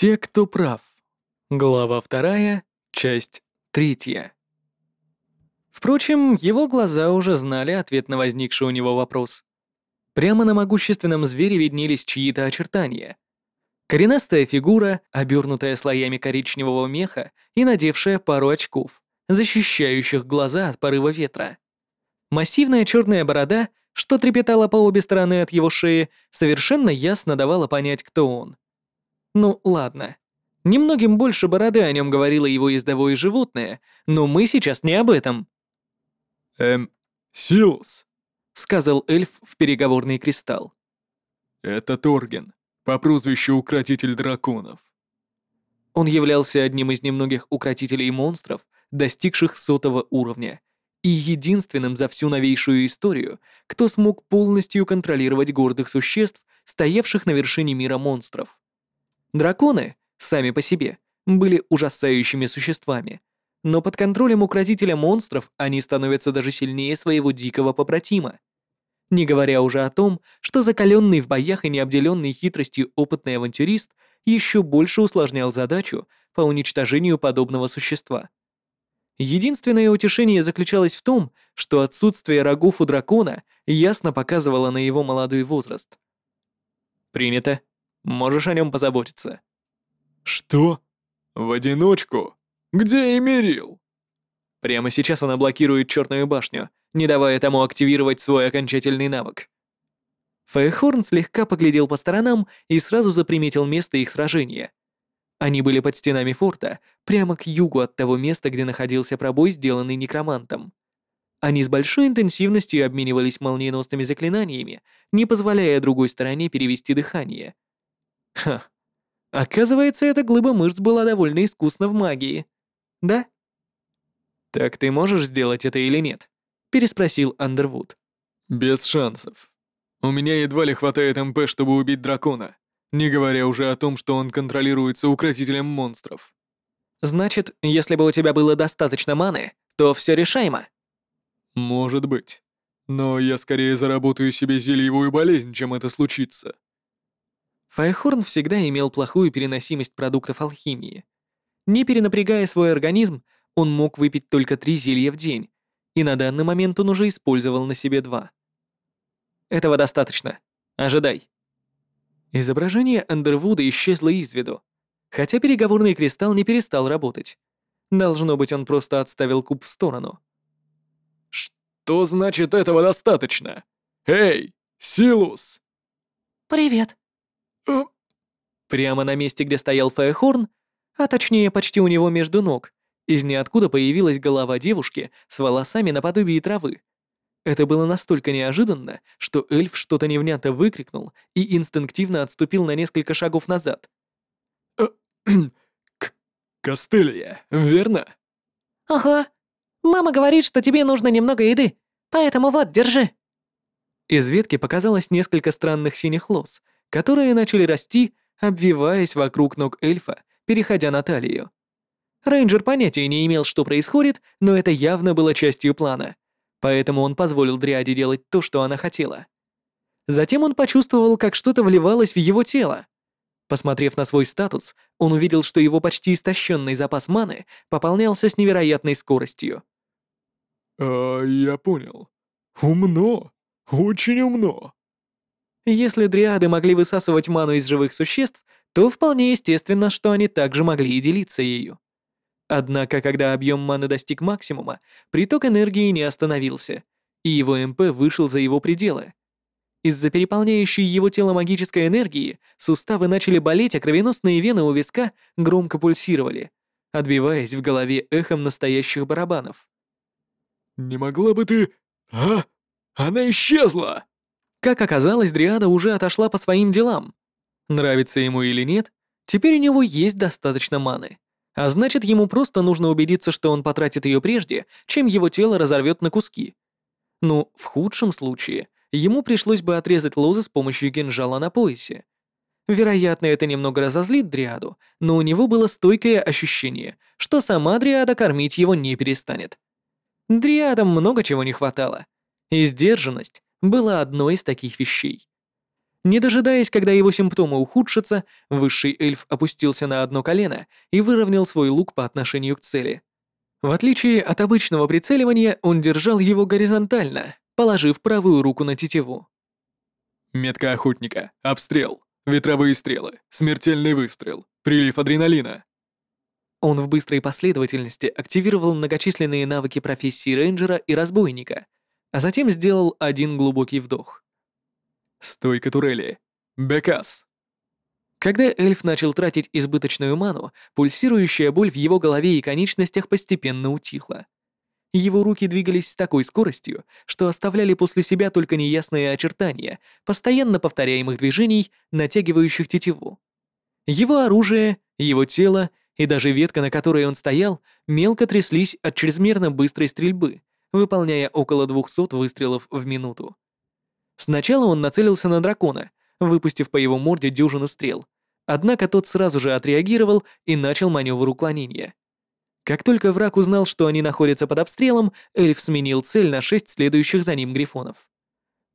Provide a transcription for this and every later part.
Те, кто прав. Глава вторая, часть третья. Впрочем, его глаза уже знали ответ на возникший у него вопрос. Прямо на могущественном звере виднелись чьи-то очертания. Коренастая фигура, обернутая слоями коричневого меха и надевшая пару очков, защищающих глаза от порыва ветра. Массивная черная борода, что трепетала по обе стороны от его шеи, совершенно ясно давала понять, кто он. Ну, ладно. Немногим больше бороды о нем говорило его ездовое животное, но мы сейчас не об этом. «Эм, Силус», — сказал эльф в переговорный кристалл. «Это Торген, по прозвищу Укротитель Драконов». Он являлся одним из немногих укротителей монстров, достигших сотого уровня, и единственным за всю новейшую историю, кто смог полностью контролировать гордых существ, стоявших на вершине мира монстров. Драконы, сами по себе, были ужасающими существами, но под контролем укротителя монстров они становятся даже сильнее своего дикого побратима. Не говоря уже о том, что закаленный в боях и необделенный хитростью опытный авантюрист еще больше усложнял задачу по уничтожению подобного существа. Единственное утешение заключалось в том, что отсутствие рогов у дракона ясно показывало на его молодой возраст. «Принято. Можешь о нем позаботиться». «Что? В одиночку? Где Эмирил?» Прямо сейчас она блокирует черную башню, не давая тому активировать свой окончательный навык. Фейхорн слегка поглядел по сторонам и сразу заприметил место их сражения. Они были под стенами форта, прямо к югу от того места, где находился пробой, сделанный некромантом. Они с большой интенсивностью обменивались молниеносными заклинаниями, не позволяя другой стороне перевести дыхание. Ха. Оказывается, эта глыба мышц была довольно искусна в магии. Да? Так ты можешь сделать это или нет? Переспросил Андервуд. Без шансов. У меня едва ли хватает МП, чтобы убить дракона. Не говоря уже о том, что он контролируется укротителем монстров. Значит, если бы у тебя было достаточно маны, то все решаемо. Может быть. Но я скорее заработаю себе зельевую болезнь, чем это случится. Файхорн всегда имел плохую переносимость продуктов алхимии. Не перенапрягая свой организм, он мог выпить только три зелья в день, и на данный момент он уже использовал на себе два. Этого достаточно. Ожидай. Изображение Андервуда исчезло из виду, хотя переговорный кристалл не перестал работать. Должно быть, он просто отставил куб в сторону. «Что значит этого достаточно? Эй, Силус!» «Привет!» Прямо на месте, где стоял Фаехорн, а точнее почти у него между ног, из ниоткуда появилась голова девушки с волосами наподобие травы, это было настолько неожиданно, что эльф что-то невнятно выкрикнул и инстинктивно отступил на несколько шагов назад. Э, «Костылья, верно?» «Ага. Мама говорит, что тебе нужно немного еды, поэтому вот, держи». Из ветки показалось несколько странных синих лос, которые начали расти, обвиваясь вокруг ног эльфа, переходя на талию. Рейнджер понятия не имел, что происходит, но это явно было частью плана поэтому он позволил Дриаде делать то, что она хотела. Затем он почувствовал, как что-то вливалось в его тело. Посмотрев на свой статус, он увидел, что его почти истощенный запас маны пополнялся с невероятной скоростью. «А, я понял. Умно. Очень умно». Если дриады могли высасывать ману из живых существ, то вполне естественно, что они также могли и делиться ею. Однако, когда объем маны достиг максимума, приток энергии не остановился, и его МП вышел за его пределы. Из-за переполняющей его тело магической энергии суставы начали болеть, а кровеносные вены у виска громко пульсировали, отбиваясь в голове эхом настоящих барабанов. «Не могла бы ты... А? Она исчезла!» Как оказалось, Дриада уже отошла по своим делам. Нравится ему или нет, теперь у него есть достаточно маны. А значит, ему просто нужно убедиться, что он потратит ее прежде, чем его тело разорвет на куски. Ну, в худшем случае, ему пришлось бы отрезать лозы с помощью кинжала на поясе. Вероятно, это немного разозлит Дриаду, но у него было стойкое ощущение, что сама Дриада кормить его не перестанет. Дриадам много чего не хватало, и сдержанность была одной из таких вещей. Не дожидаясь, когда его симптомы ухудшатся, высший эльф опустился на одно колено и выровнял свой лук по отношению к цели. В отличие от обычного прицеливания, он держал его горизонтально, положив правую руку на тетиву. Метка охотника. Обстрел. Ветровые стрелы. Смертельный выстрел. Прилив адреналина. Он в быстрой последовательности активировал многочисленные навыки профессии рейнджера и разбойника, а затем сделал один глубокий вдох. Стойка турели. Бекас. Когда эльф начал тратить избыточную ману, пульсирующая боль в его голове и конечностях постепенно утихла. Его руки двигались с такой скоростью, что оставляли после себя только неясные очертания, постоянно повторяемых движений, натягивающих тетиву. Его оружие, его тело и даже ветка, на которой он стоял, мелко тряслись от чрезмерно быстрой стрельбы, выполняя около 200 выстрелов в минуту. Сначала он нацелился на дракона, выпустив по его морде дюжину стрел, однако тот сразу же отреагировал и начал маневр уклонения. Как только враг узнал, что они находятся под обстрелом, эльф сменил цель на шесть следующих за ним грифонов.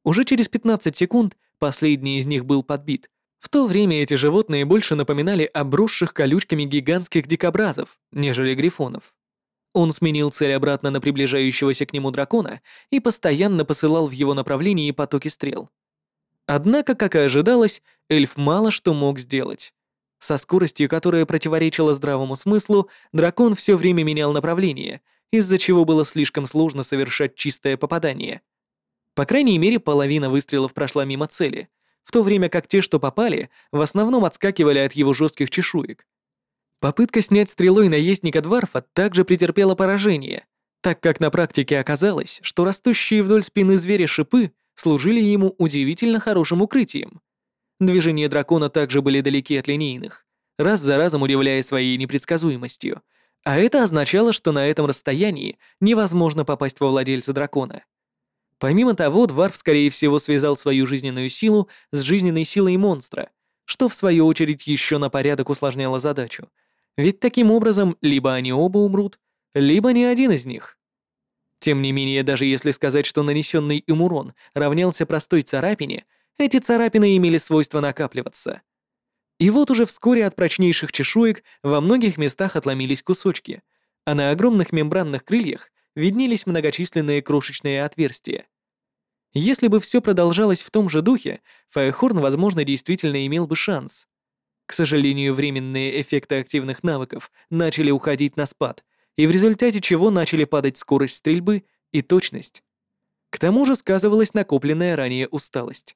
Уже через 15 секунд последний из них был подбит. В то время эти животные больше напоминали обросших колючками гигантских дикобразов, нежели грифонов. Он сменил цель обратно на приближающегося к нему дракона и постоянно посылал в его направлении потоки стрел. Однако, как и ожидалось, эльф мало что мог сделать. Со скоростью, которая противоречила здравому смыслу, дракон все время менял направление, из-за чего было слишком сложно совершать чистое попадание. По крайней мере, половина выстрелов прошла мимо цели, в то время как те, что попали, в основном отскакивали от его жестких чешуек. Попытка снять стрелой наездника Дварфа также претерпела поражение, так как на практике оказалось, что растущие вдоль спины зверя шипы служили ему удивительно хорошим укрытием. Движения дракона также были далеки от линейных, раз за разом удивляя своей непредсказуемостью, а это означало, что на этом расстоянии невозможно попасть во владельца дракона. Помимо того, Дварф, скорее всего, связал свою жизненную силу с жизненной силой монстра, что в свою очередь еще на порядок усложняло задачу — ведь таким образом либо они оба умрут, либо ни один из них. Тем не менее, даже если сказать, что нанесенный им урон равнялся простой царапине, эти царапины имели свойство накапливаться. И вот уже вскоре от прочнейших чешуек во многих местах отломились кусочки, а на огромных мембранных крыльях виднелись многочисленные крошечные отверстия. Если бы все продолжалось в том же духе, Фаехорн, возможно, действительно имел бы шанс. К сожалению, временные эффекты активных навыков начали уходить на спад, и в результате чего начали падать скорость стрельбы и точность. К тому же сказывалась накопленная ранее усталость.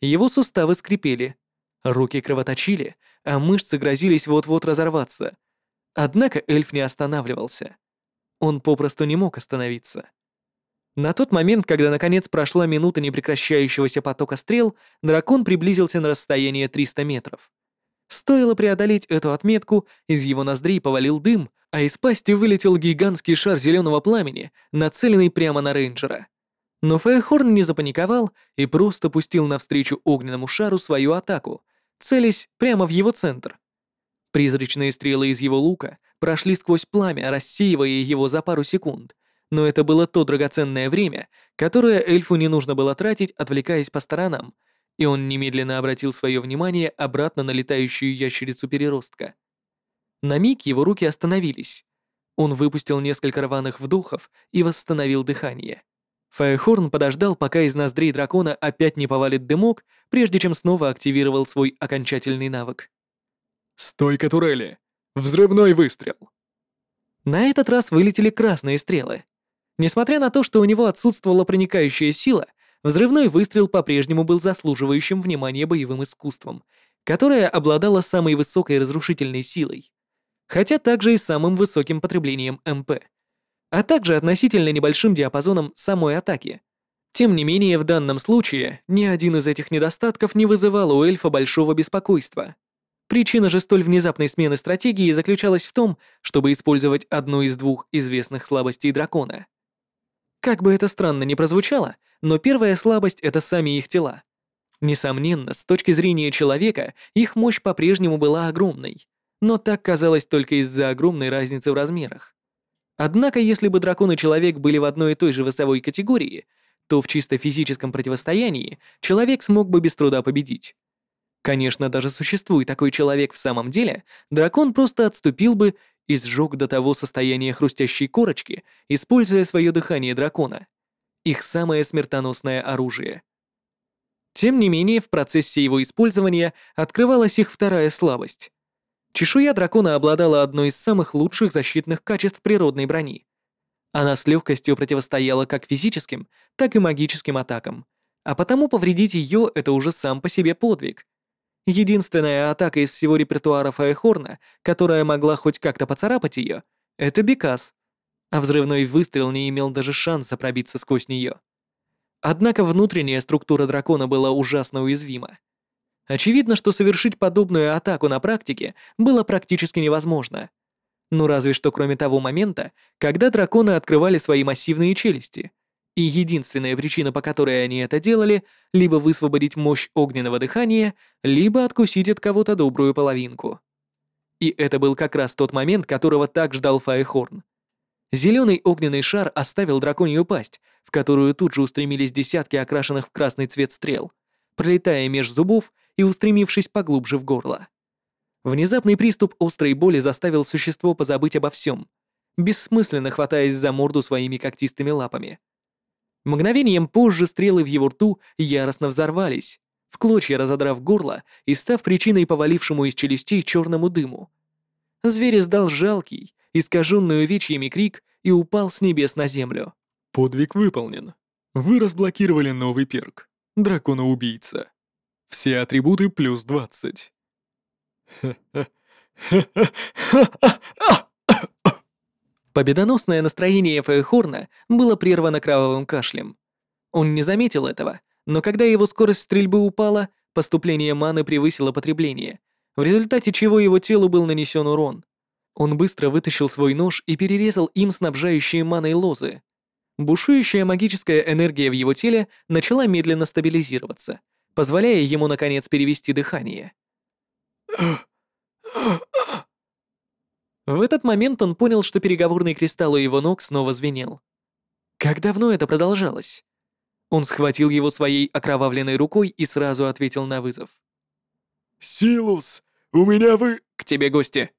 Его суставы скрипели, руки кровоточили, а мышцы грозились вот-вот разорваться. Однако эльф не останавливался. Он попросту не мог остановиться. На тот момент, когда наконец прошла минута непрекращающегося потока стрел, дракон приблизился на расстояние 300 метров. Стоило преодолеть эту отметку, из его ноздрей повалил дым, а из пасти вылетел гигантский шар зеленого пламени, нацеленный прямо на рейнджера. Но Фэйхорн не запаниковал и просто пустил навстречу огненному шару свою атаку, целясь прямо в его центр. Призрачные стрелы из его лука прошли сквозь пламя, рассеивая его за пару секунд, но это было то драгоценное время, которое эльфу не нужно было тратить, отвлекаясь по сторонам, и он немедленно обратил свое внимание обратно на летающую ящерицу-переростка. На миг его руки остановились. Он выпустил несколько рваных вдохов и восстановил дыхание. Фаерхорн подождал, пока из ноздрей дракона опять не повалит дымок, прежде чем снова активировал свой окончательный навык. «Стойка турели! Взрывной выстрел!» На этот раз вылетели красные стрелы. Несмотря на то, что у него отсутствовала проникающая сила, Взрывной выстрел по-прежнему был заслуживающим внимания боевым искусством, которое обладало самой высокой разрушительной силой, хотя также и самым высоким потреблением МП, а также относительно небольшим диапазоном самой атаки. Тем не менее, в данном случае ни один из этих недостатков не вызывал у эльфа большого беспокойства. Причина же столь внезапной смены стратегии заключалась в том, чтобы использовать одну из двух известных слабостей дракона. Как бы это странно ни прозвучало, но первая слабость — это сами их тела. Несомненно, с точки зрения человека, их мощь по-прежнему была огромной, но так казалось только из-за огромной разницы в размерах. Однако, если бы дракон и человек были в одной и той же весовой категории, то в чисто физическом противостоянии человек смог бы без труда победить. Конечно, даже существует такой человек в самом деле, дракон просто отступил бы и сжег до того состояния хрустящей корочки, используя свое дыхание дракона. Их самое смертоносное оружие. Тем не менее, в процессе его использования открывалась их вторая слабость. Чешуя дракона обладала одной из самых лучших защитных качеств природной брони. Она с легкостью противостояла как физическим, так и магическим атакам, а потому повредить ее — это уже сам по себе подвиг. Единственная атака из всего репертуара Фаехорна, которая могла хоть как-то поцарапать ее, это Бекас, а взрывной выстрел не имел даже шанса пробиться сквозь нее. Однако внутренняя структура дракона была ужасно уязвима. Очевидно, что совершить подобную атаку на практике было практически невозможно. Ну разве что кроме того момента, когда драконы открывали свои массивные челюсти. И единственная причина, по которой они это делали, либо высвободить мощь огненного дыхания, либо откусить от кого-то добрую половинку. И это был как раз тот момент, которого так ждал Фаехорн. Зеленый огненный шар оставил драконью пасть, в которую тут же устремились десятки окрашенных в красный цвет стрел, пролетая меж зубов и устремившись поглубже в горло. Внезапный приступ острой боли заставил существо позабыть обо всем, бессмысленно хватаясь за морду своими когтистыми лапами. Мгновением позже стрелы в его рту яростно взорвались, в клочья разодрав горло и став причиной повалившему из челюстей черному дыму. Зверь издал жалкий, искаженный увечьями крик и упал с небес на землю. Подвиг выполнен. Вы разблокировали новый перк. Дракона-убийца. Все атрибуты плюс 20. Победоносное настроение Фейхорна было прервано кровавым кашлем. Он не заметил этого, но когда его скорость стрельбы упала, поступление маны превысило потребление, в результате чего его телу был нанесен урон. Он быстро вытащил свой нож и перерезал им снабжающие маной лозы. Бушующая магическая энергия в его теле начала медленно стабилизироваться, позволяя ему наконец перевести дыхание. В этот момент он понял, что переговорный кристалл у его ног снова звенел. Как давно это продолжалось? Он схватил его своей окровавленной рукой и сразу ответил на вызов. «Силус, у меня вы...» «К тебе гости!»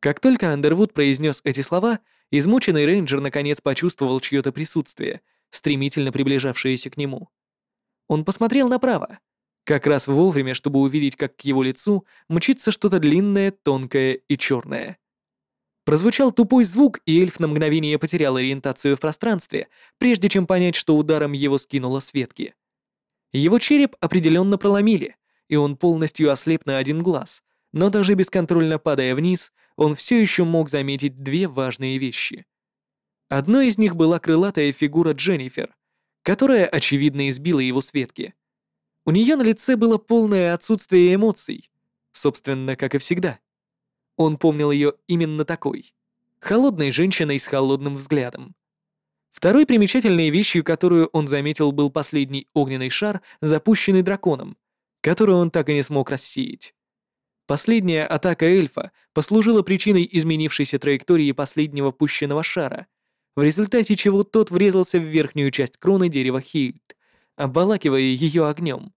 Как только Андервуд произнес эти слова, измученный рейнджер наконец почувствовал чье-то присутствие, стремительно приближавшееся к нему. Он посмотрел направо, как раз вовремя, чтобы увидеть, как к его лицу мчится что-то длинное, тонкое и черное. Прозвучал тупой звук, и эльф на мгновение потерял ориентацию в пространстве, прежде чем понять, что ударом его скинуло с ветки. Его череп определенно проломили, и он полностью ослеп на один глаз, но даже бесконтрольно падая вниз, он все еще мог заметить две важные вещи. Одной из них была крылатая фигура Дженнифер, которая, очевидно, избила его с ветки. У нее на лице было полное отсутствие эмоций, собственно, как и всегда. Он помнил ее именно такой. Холодной женщиной с холодным взглядом. Второй примечательной вещью, которую он заметил, был последний огненный шар, запущенный драконом, который он так и не смог рассеять. Последняя атака эльфа послужила причиной изменившейся траектории последнего пущенного шара, в результате чего тот врезался в верхнюю часть кроны дерева Хильд, обволакивая ее огнем.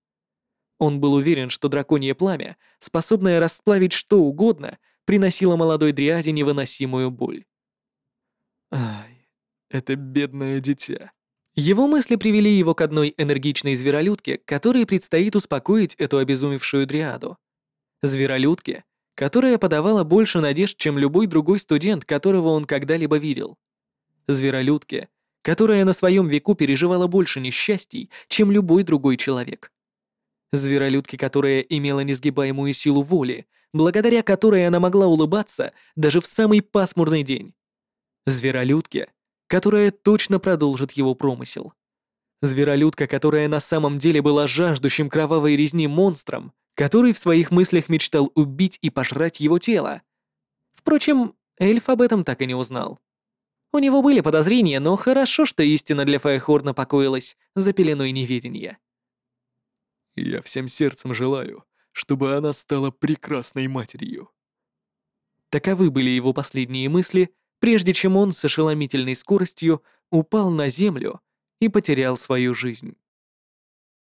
Он был уверен, что драконье пламя, способное расплавить что угодно, приносило молодой дриаде невыносимую боль. Ай, это бедное дитя. Его мысли привели его к одной энергичной зверолюдке, которой предстоит успокоить эту обезумевшую дриаду. Зверолюдке, которая подавала больше надежд, чем любой другой студент, которого он когда-либо видел. Зверолюдке, которая на своем веку переживала больше несчастий, чем любой другой человек. Зверолюдке, которая имела несгибаемую силу воли, благодаря которой она могла улыбаться даже в самый пасмурный день. Зверолюдке, которая точно продолжит его промысел. Зверолюдка, которая на самом деле была жаждущим кровавой резни монстром, который в своих мыслях мечтал убить и пожрать его тело. Впрочем, эльф об этом так и не узнал. У него были подозрения, но хорошо, что истина для Фаехорна покоилась за пеленой неведения. «Я всем сердцем желаю, чтобы она стала прекрасной матерью». Таковы были его последние мысли, прежде чем он с ошеломительной скоростью упал на землю и потерял свою жизнь.